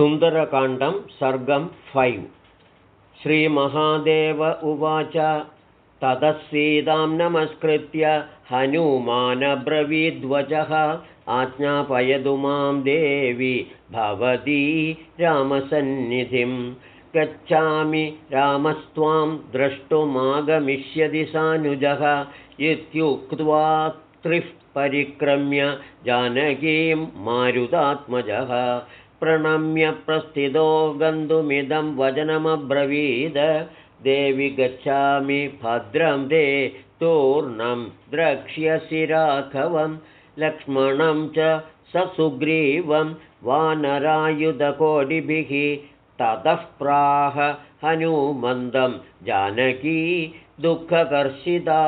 सुन्दरकाण्डं सर्गं फैव्। श्रीमहादेव उवाच ततः सीतां नमस्कृत्य हनुमानब्रवीध्वजः आज्ञापयतु मां देवि भवती रामसन्निधिं। गच्छामि रामस्त्वां द्रष्टुमागमिष्यति सानुजः इत्युक्त्वा त्रिः परिक्रम्य जानकीं मारुतात्मजः प्रणम्य प्रस्थितो गन्तुमिदं वचनमब्रवीद। देवि गच्छामि भद्रं ते तूर्णं द्रक्ष्यसि राघवं। लक्ष्मणं च ससुग्रीवं वानरायुधकोटिभिः। ततः प्राह हनुमन्दं जानकी दुःखकर्षिता।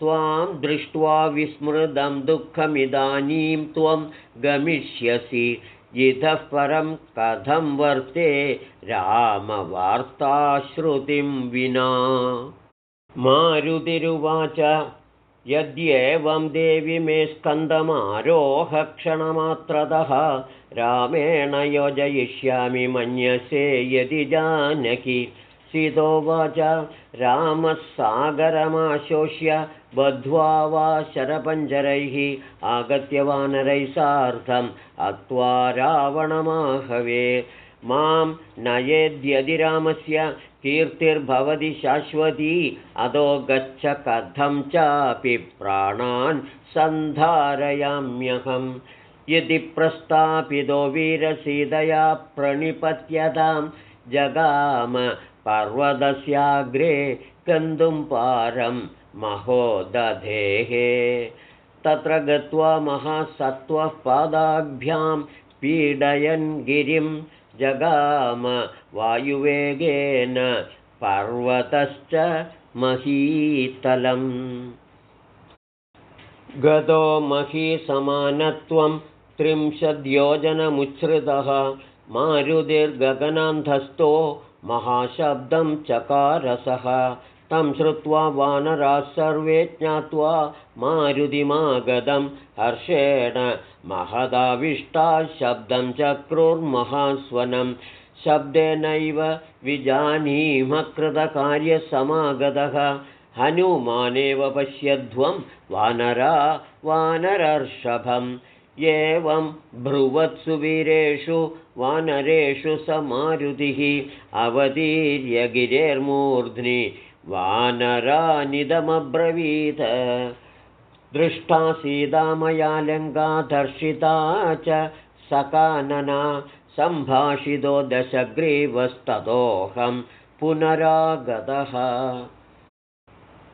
त्वां दृष्ट्वा विस्मृतं दुःखमिदानीं त्वं गमिष्यसि इतः परं कथं वर्ते रामवार्ताश्रुतिं विना। मारुतिरुवाच यद्येवं देवि मे स्कन्दमारोहक्षणमात्रतः रामेण योजयिष्यामि मन्यसे यदि जानकि। सीतोवाच रामः सागरमाशोष्य बद्ध्वा वा शरपञ्जरैः आगत्य वानरैः सार्धम् अत्वा रावणमाहवे। मां नयेद्यदि रामस्य कीर्तिर्भवति शाश्वती अधो गच्छ कथं चापि प्राणान् सन्धारयाम्यहं। यदि प्रस्तापितो वीरसीतया प्रणिपत्यतां जगाम पर्वतस्याग्रे गन्तुं पारं महोदधेः। तत्र गत्वा महासत्त्वः पादाभ्यां पीडयन् गिरिं जगाम वायुवेगेन पर्वतश्च महीतलम्। गतो महीसमानत्वं त्रिंशद्योजनमुच्छ्रितः मारुतिर्गगनान्धस्थो महाशब्दं चकारसः तं श्रुत्वा वानराः सर्वे ज्ञात्वा मारुतिमागतं हर्षेण महदाविष्टाः शब्दं चक्रुर्महास्वनं। शब्देनैव विजानीमकृतकार्यसमागतः। हनुमानेव पश्यध्वं वानरा वानरर्षभम्। एवं ब्रुवत्सु वीरेषु वानरेषु स मारुतिः। अवतीर्य गिरेर्मूर्ध्नि वानरानिदमब्रवीत। दृष्टा सीतामयालङ्कादर्शिता च सकानना सम्भाषितो दशग्रीवस्ततोऽहं पुनरागतः।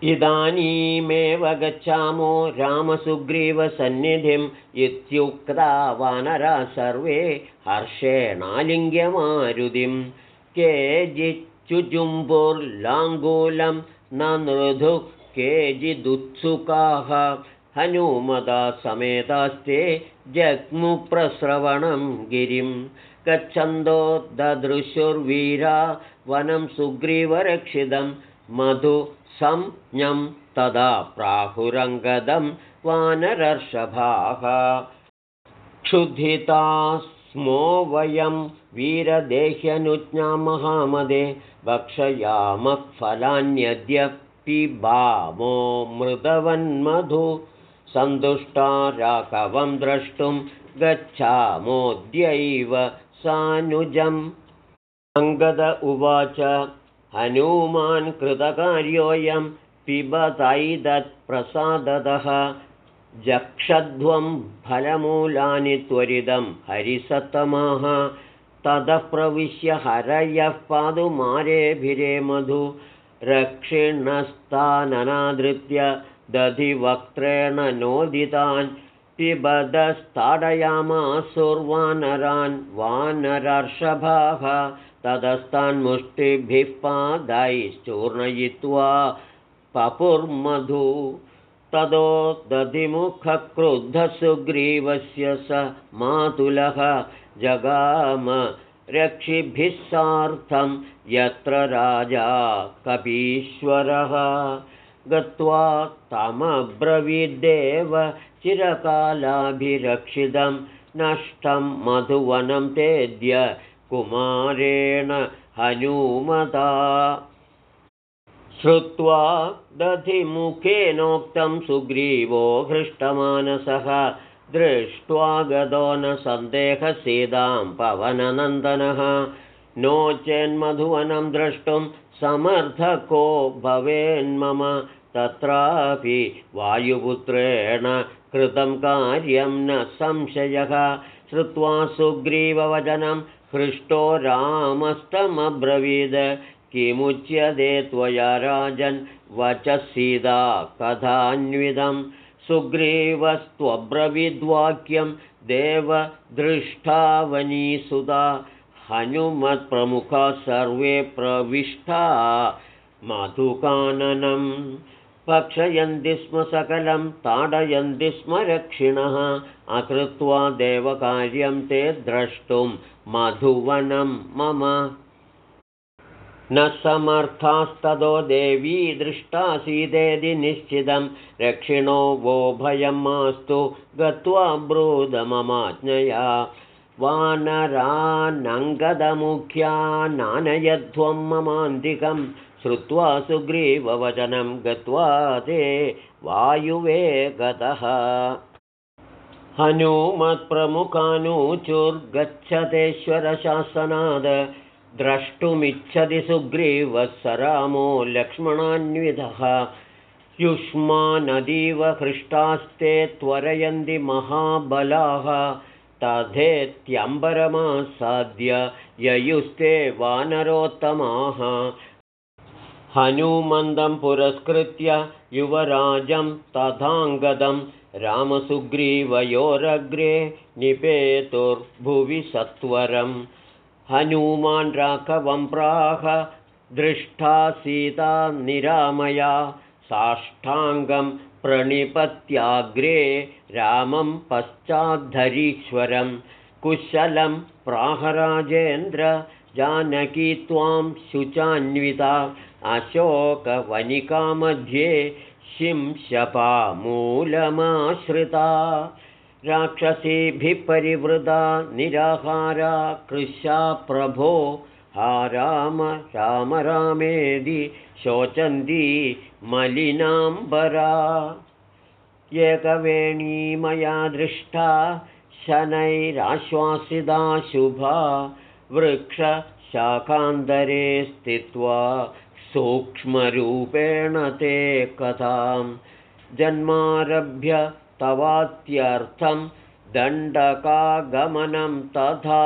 इदानीमेव गच्छामो रामसुग्रीवसन्निधिम् इत्युक्ता वानरा सर्वे हर्षेणालिङ्ग्यमारुतिं केजिच्चुजुम्बुर्लाङ्गूलं न नृधुः केजिदुत्सुकाः। हनुमदा समेतास्ते जग्मुप्रश्रवणं गिरिं। गच्छन्दो ददृशुर्वीरा वनं सुग्रीवरक्षितं। मधु संज्ञं तदा प्राहुरङ्गदं वानरर्षभाः। क्षुधिता स्मो वयं वीरदेह्यनुज्ञामहामदे भक्षयामः फलान्यद्यपि भामो मृदवन्मधु सन्तुष्टा राघवं द्रष्टुं गच्छामोऽद्यैव सानुजम् अङ्गद उवाच हनूमान् कृतकार्योऽयं पिबतैदत्प्रसादतः जक्षध्वं फलमूलानि त्वरितं हरिसत्तमाः ततः प्रविश्य हरयः पादुमारेभिरे मधु। रक्षिणस्ताननादृत्य दधिवक्त्रेण नोदितान्। पिबदस्ताडयामासुर्वानरान् वानरर्षभाः। ततस्तान्मुष्टिभिः पादैश्चूर्णयित्वा पपुर्मधु ततो दधिमुखक्रुद्धसुग्रीवस्य स मातुलः जगाम रक्षिभिः सार्थं यत्र राजा कपीश्वरः। गत्वा तमब्रवीद्देव चिरकालाभिरक्षितं नष्टं मधुवनं तेद्य कुमारेण हनुमता श्रुत्वा दधिमुखेनोक्तं सुग्रीवो हृष्टमानसः। दृष्ट्वा गतो न सन्देहसीतां पवननन्दनः। नो चेन्मधुवनं द्रष्टुं समर्थको भवेन्मम तत्रापि वायुपुत्रेण कृतं कार्यं न संशयः। श्रुत्वा सुग्रीववचनं हृष्टो रामस्तमब्रवीद किमुच्यते त्वया राजन्? वचः सीता कथान्वितं। सुग्रीवस्त्वब्रवीद्वाक्यं देवदृष्टावनीसुता हनुमत्प्रमुखा सर्वे प्रविष्टा। मधुकाननं पक्षयन्ति स्म सकलं ताडयन्ति स्म रक्षिणः। अकृत्वा देवकार्यं ते द्रष्टुं मधुवनं मम न समर्थास्ततो देवी दृष्टासीदेति निश्चितं। रक्षिणो वो भयं मास्तु गत्वा ब्रूदममाज्ञया। वानरानङ्गदमुख्या नानयध्वं ममान्तिकं श्रुत्वा सुग्रीववचनं गत्वा ते वायुवे गतः द्रष्टुमिच्छति सुग्रीवः स रामो लक्ष्मणान्वितः। युष्मानदीव हृष्टास्ते त्वरयन्ति महाबलाः। तथेत्यम्बरमासाद्य ययुस्ते वानरोत्तमाः। हनुमन्दं पुरस्कृत्य युवराजं तथाङ्गदं रामसुग्रीवयोरग्रे निपेतुर्भुवि सत्वरं हनुमान् राघवं प्राह दृष्टा सीता निरामया साष्टाङ्गं प्रणिपत्याग्रे रामं पश्चाद्धरीश्वरं कुशलं प्राहराजेन्द्र जानकी त्वां शुचान्विता अशोकवनिकामध्ये शिंशपामूलमाश्रिता राक्षसीभिः परिवृता निराहारा कृशा प्रभो। हा राम राम रामेदि शोचन्ती मलिनाम्बरा। एकवेणी मया दृष्टा शनैराश्वासिता शुभा। वृक्षशाखान्तरे स्थित्वा सूक्ष्मरूपेण ते कथां जन्मारभ्य तवात्यर्थं दण्डकागमनं तथा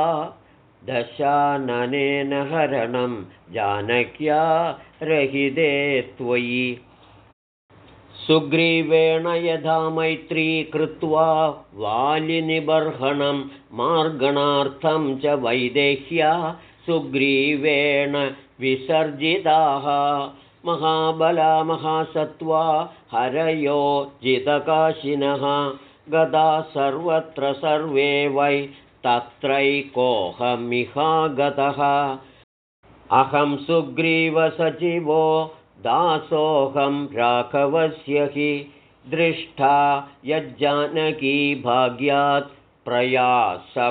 दशाननेन हरणं जानक्या रहिते त्वयि। सुग्रीवेण यथा मैत्री कृत्वा वालिनिबर्हणं मार्गणार्थं च वैदेह्या सुग्रीवेण विसर्जिताः महाबला महासत्त्वा हरयो जितकाशिनः गदा सर्वत्र सर्वे वै तत्रैकोऽहमिहागतः अहं सुग्रीवसचिवो दासोऽहं राघवस्य हि दृष्टा यज्जानकी भाग्यात् प्रयासफलितोद्यमे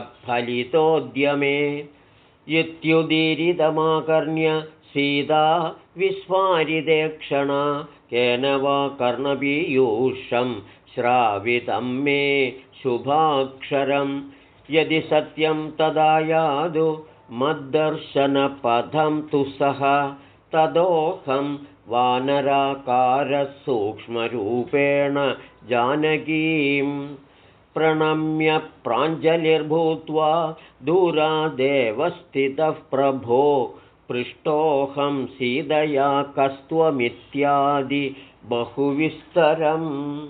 इत्युदीरितमाकर्ण्य सीता विस्मारिते क्षणा केन वा कर्णपीयूषं श्रावितं मे शुभाक्षरं यदि सत्यं तदा यादु मद्दर्शनपथं तु सः तदोऽहं वानराकारसूक्ष्मरूपेण जानकीं प्रणम्य प्राञ्जलिर्भूत्वा दूरादेव स्थितः प्रभो पृष्टोऽहं सीदया कस्त्वमित्यादि बहुविस्तरम्।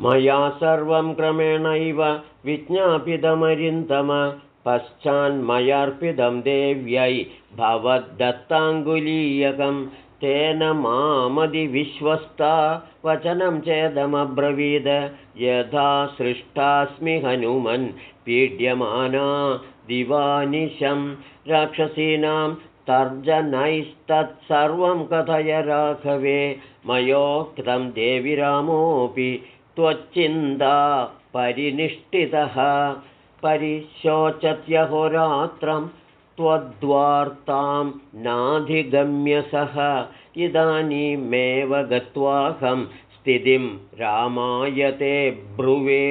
मया सर्वं क्रमेणैव विज्ञापितमरिन्दम पश्चान्मयार्पितं देव्यै भवद्दत्ताङ्गुलीयकं। तेन मामधिविश्वस्ता वचनं चेदमब्रवीद यथा सृष्टास्मि हनुमन् पीड्यमाना दिवानिशं राक्षसीनां तर्जनैस्तत्सर्वं कथय राघवे मयोक्तं देवि रामोऽपि त्वच्चिन्ता परिनिष्ठितः। परिशोचत्यहोरात्रं त्वद्वार्तां नाधिगम्य सः इदानीमेव गत्वाहं स्थितिं रामायते ब्रुवे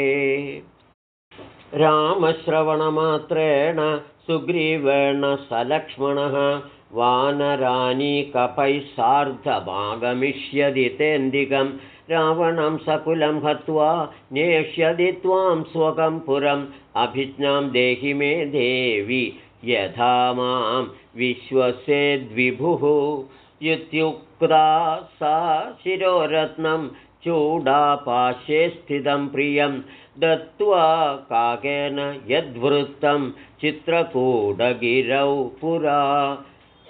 रामश्रवणमात्रेण सुग्रीवेण सलक्ष्मणः वानरानीकपैः सार्धमागमिष्यति तेन्दिकं रावणं सकुलं हत्वा नेष्यति त्वां स्वकं पुरम् अभिज्ञां देहि मे देवि यथा मां विश्वसेद्विभुः इत्युक्ता सा शिरोरत्नं चूडापाशे स्थितं प्रियं दत्त्वा काकेन यद्वृत्तं चित्रकूटगिरौ पुरा।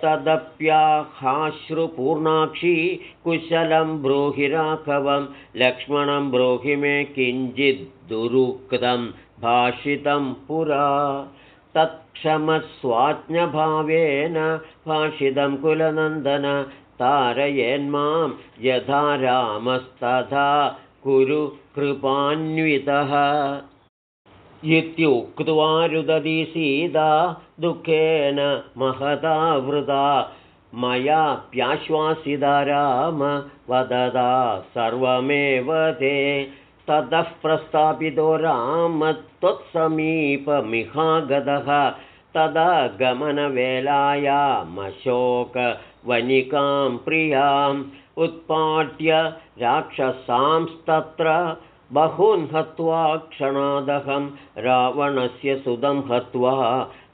तदप्याहाश्रुपूर्णाक्षी कुशलं ब्रूहि राघवं लक्ष्मणं ब्रूहि मे किञ्चिद्दुरुक्तं भाषितं पुरा। तत्क्षमस्वाज्ञभावेन भाषितं कुलनन्दन तारयेन्मां यथा रामस्तथा कुरु कृपान्वितः। इत्युक्त्वा रुदति सीता दुःखेन महतावृता मयाप्याश्वासिता राम वददा सर्वमेव ते। ततः प्रस्थापितो राम त्वत्समीपमिहागतः तदा गमनवेलायामशोकवनिकां प्रियाम् उत्पाट्य राक्षसांस्तत्र बहून् हत्वा क्षणादहं रावणस्य सुदं हत्वा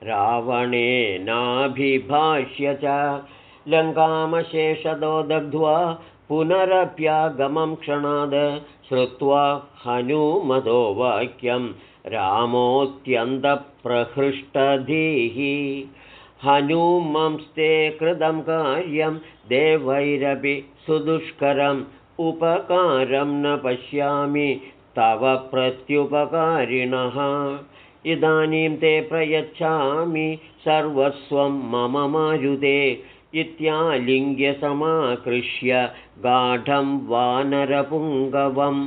रावणेनाभिभाष्य च लङ्कामशेषदो दग्ध्वा पुनरप्यागमं क्षणाद श्रुत्वा हनुमदो वाक्यं रामोऽत्यन्तप्रहृष्टधीः हनुमंस्ते कृतं कार्यं देवैरपि सुदुष्करम् उपकारं न पश्यामि तव प्रत्युपकारिणः। इदानीं ते प्रयच्छामि सर्वस्वं मम मारुते इत्यालिङ्ग्यसमाकृष्य गाढं वानरपुङ्गवम्।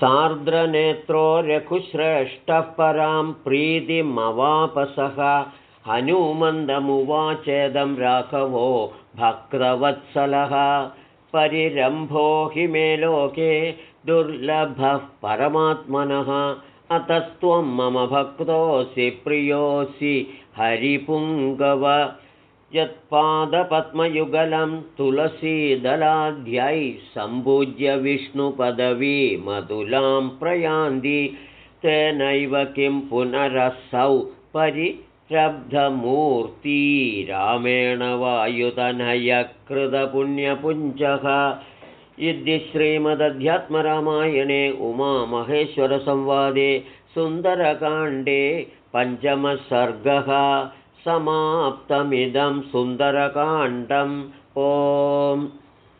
सार्द्रनेत्रो रघुश्रेष्ठः परां प्रीतिमवापसः हनुमन्दमुवाचेदं राघवो भक्तवत्सलः। परिरम्भो हि मे लोके दुर्लभः परमात्मनः। अतस्त्वं मम भक्तोऽसि प्रियोऽसि हरिपुङ्गव। यत्पादपद्मयुगलं तुलसीदलाध्यै सम्भुज्य विष्णुपदवीमधुलां प्रयान्ति। तेनैव किं पुनरसौ परि शब्दमूर्ती रामेण वायुतनयकृतपुण्यपुञ्जः। इति श्रीमदध्यात्मरामायणे उमामहेश्वरसंवादे सुन्दरकाण्डे पञ्चमसर्गः। समाप्तमिदं सुन्दरकाण्डम्। ओम्